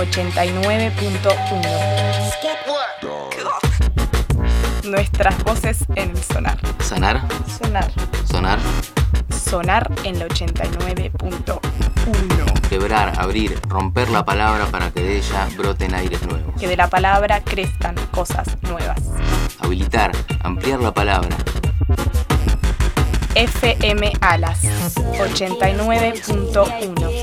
89.1. Nuestras voces en el sonar. ¿Sanar? Sonar. ¿Sonar? Sonar en la 89.1. Quebrar, abrir, romper la palabra para que de ella broten aires nuevos. Que de la palabra crezcan cosas nuevas. Habilitar, ampliar la palabra. FM Alas 89.1.